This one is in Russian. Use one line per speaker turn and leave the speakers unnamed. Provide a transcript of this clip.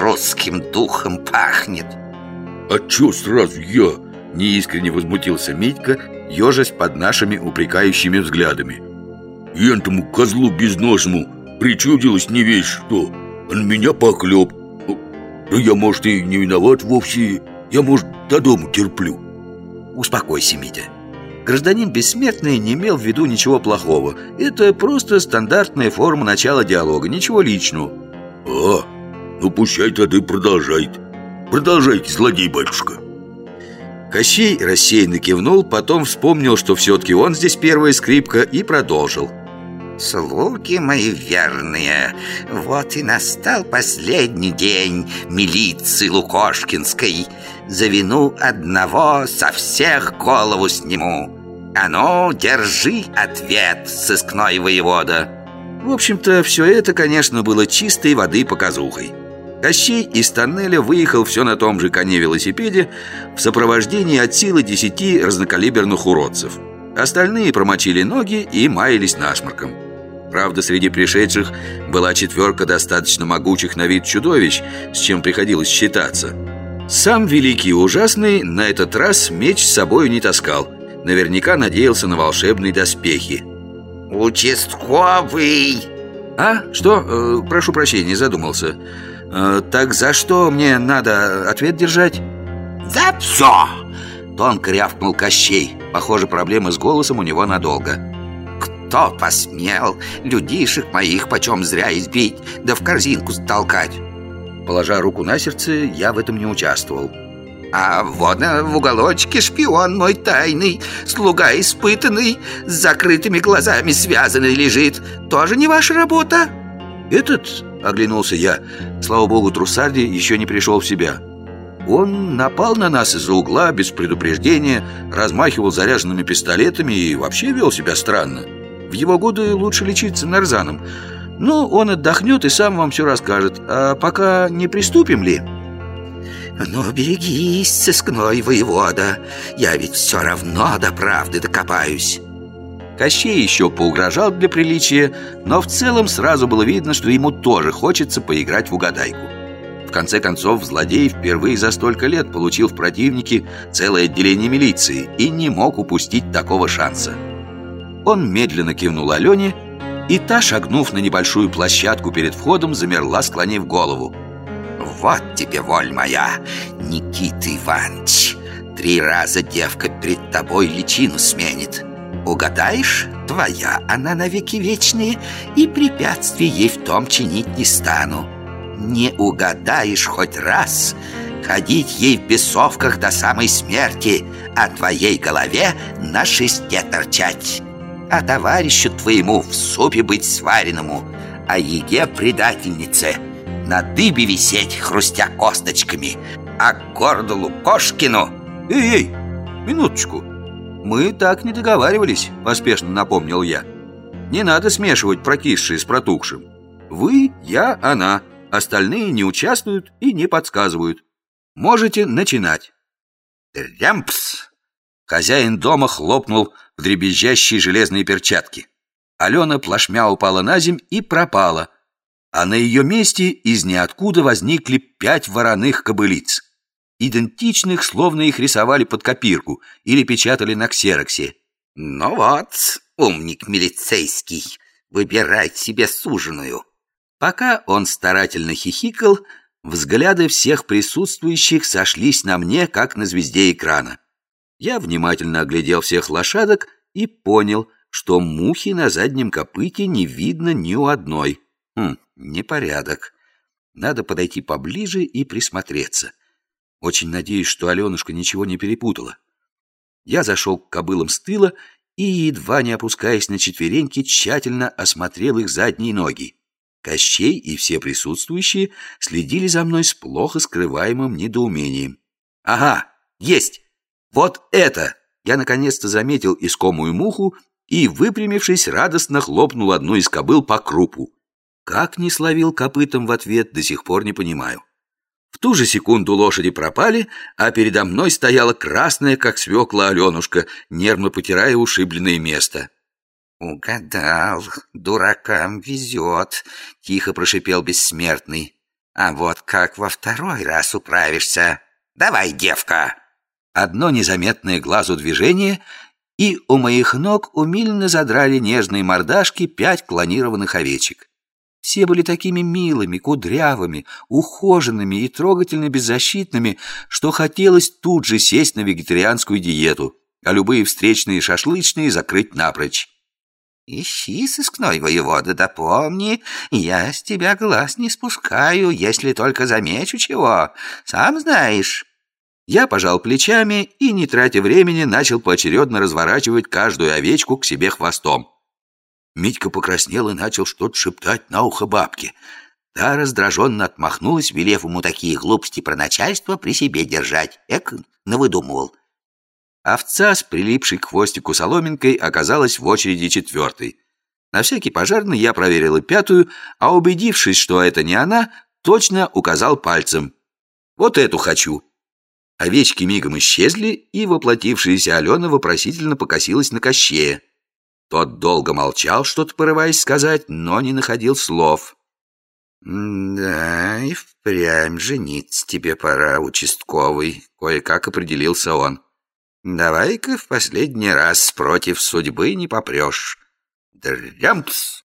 Русским духом пахнет.
А чё сразу я? Неискренне возмутился Митька, ежась под нашими упрекающими взглядами. Ентому козлу безножному причудилось не весь что. Он меня поклёп. Да я, может, и не виноват вовсе. Я, может, до дома терплю.
Успокойся, Митя. Гражданин Бессмертный не имел в виду ничего плохого. Это просто стандартная форма начала диалога, ничего личного.
А, ну пущай тогда и продолжает Продолжайте, злодей батюшка
Кощей рассеянно кивнул, потом вспомнил, что все-таки он здесь первая скрипка и продолжил
Слуги мои верные, вот и настал последний день милиции Лукошкинской. За вину одного со всех голову сниму. А ну, держи ответ, сыскной воевода.
В общем-то, все это, конечно, было чистой воды показухой. Кощей из тоннеля выехал все на том же коне-велосипеде в сопровождении от силы десяти разнокалиберных уродцев. Остальные промочили ноги и маялись насморком. Правда, среди пришедших была четверка достаточно могучих на вид чудовищ, с чем приходилось считаться. Сам Великий и Ужасный на этот раз меч с собой не таскал. Наверняка надеялся на волшебные доспехи.
«Участковый!»
«А? Что? Э, прошу прощения, задумался. Э, так за что мне надо ответ держать?»
«За все!»
Тонко рявкнул Кощей. Похоже, проблемы с голосом у него надолго.
Кто посмел людишек моих почем зря избить, да в корзинку столкать?
Положа руку на сердце, я в этом не участвовал.
А вот в уголочке шпион мой тайный, слуга испытанный, с закрытыми глазами связанный лежит. Тоже не ваша работа?
Этот, оглянулся я, слава богу, Трусарди еще не пришел в себя. Он напал на нас из-за угла без предупреждения, размахивал заряженными пистолетами и вообще вел себя странно. В его годы лучше лечиться нарзаном. Ну, он отдохнет и сам вам все расскажет. А пока не приступим ли?»
«Ну, берегись, сыскной воевода. Я ведь все равно до правды докопаюсь».
Кощей еще поугрожал для приличия, но в целом сразу было видно, что ему тоже хочется поиграть в угадайку. В конце концов, злодей впервые за столько лет получил в противнике целое отделение милиции и не мог упустить такого шанса. Он медленно кивнул Алене, и та, шагнув на небольшую площадку перед входом, замерла, склонив голову.
«Вот тебе воль моя, Никита Иванович! Три раза девка перед тобой личину сменит. Угадаешь, твоя она навеки вечные, и препятствий ей в том чинить не стану. Не угадаешь хоть раз, ходить ей в бесовках до самой смерти, а твоей голове на шесте торчать» а товарищу твоему в супе быть сваренному, а еге предательнице на дыбе висеть, хрустя косточками, а к гордолу Кошкину...
Эй, эй, минуточку, мы так не договаривались, поспешно напомнил я. Не надо смешивать прокисшие с протухшим. Вы, я, она. Остальные не участвуют и не подсказывают. Можете начинать.
Рямпс!
Хозяин дома хлопнул в дребезжащие железные перчатки. Алена плашмя упала на земь и пропала, а на ее месте из ниоткуда возникли пять вороных кобылиц. Идентичных, словно их рисовали под копирку или печатали на ксероксе.
«Ну вот, умник милицейский, выбирай себе суженую».
Пока он старательно хихикал, взгляды всех присутствующих сошлись на мне, как на звезде экрана. Я внимательно оглядел всех лошадок и понял, что мухи на заднем копыте не видно ни у одной. Хм, непорядок. Надо подойти поближе и присмотреться. Очень надеюсь, что Аленушка ничего не перепутала. Я зашел к кобылам с тыла и, едва не опускаясь на четвереньки, тщательно осмотрел их задние ноги. Кощей и все присутствующие следили за мной с плохо скрываемым недоумением. «Ага, есть!» Вот это! Я наконец-то заметил искомую муху и, выпрямившись, радостно хлопнул одну из кобыл по крупу. Как не словил копытом в ответ, до сих пор не понимаю. В ту же секунду лошади пропали, а передо мной стояла красная, как свекла Аленушка, нервно потирая ушибленное место.
«Угадал, дуракам везет», — тихо прошипел бессмертный. А вот как во второй раз управишься. Давай, девка!»
Одно незаметное глазу движение, и у моих ног умильно задрали нежные мордашки пять клонированных овечек. Все были такими милыми, кудрявыми, ухоженными и трогательно беззащитными, что хотелось тут же сесть на вегетарианскую диету, а любые встречные шашлычные закрыть напрочь.
Ищи, сыскной воевода, да помни, я с тебя глаз не спускаю, если только замечу чего, сам знаешь.
Я пожал плечами и, не тратя времени, начал поочередно разворачивать каждую овечку к себе хвостом. Митька покраснел и начал что-то шептать на ухо бабке.
Та раздраженно отмахнулась, велев ему такие глупости про начальство при себе держать. Эк, навыдумывал.
Овца с прилипшей к хвостику соломинкой оказалась в очереди четвертой. На всякий пожарный я проверил и пятую, а убедившись, что это не она, точно указал пальцем. «Вот эту хочу!» Овечки мигом исчезли, и воплотившаяся Алена вопросительно покосилась на Кощея. Тот долго молчал, что-то порываясь сказать, но не находил слов.
«Да, и впрямь жениться тебе пора, участковый», — кое-как определился он. «Давай-ка в последний раз против судьбы не попрешь». Дрямпс!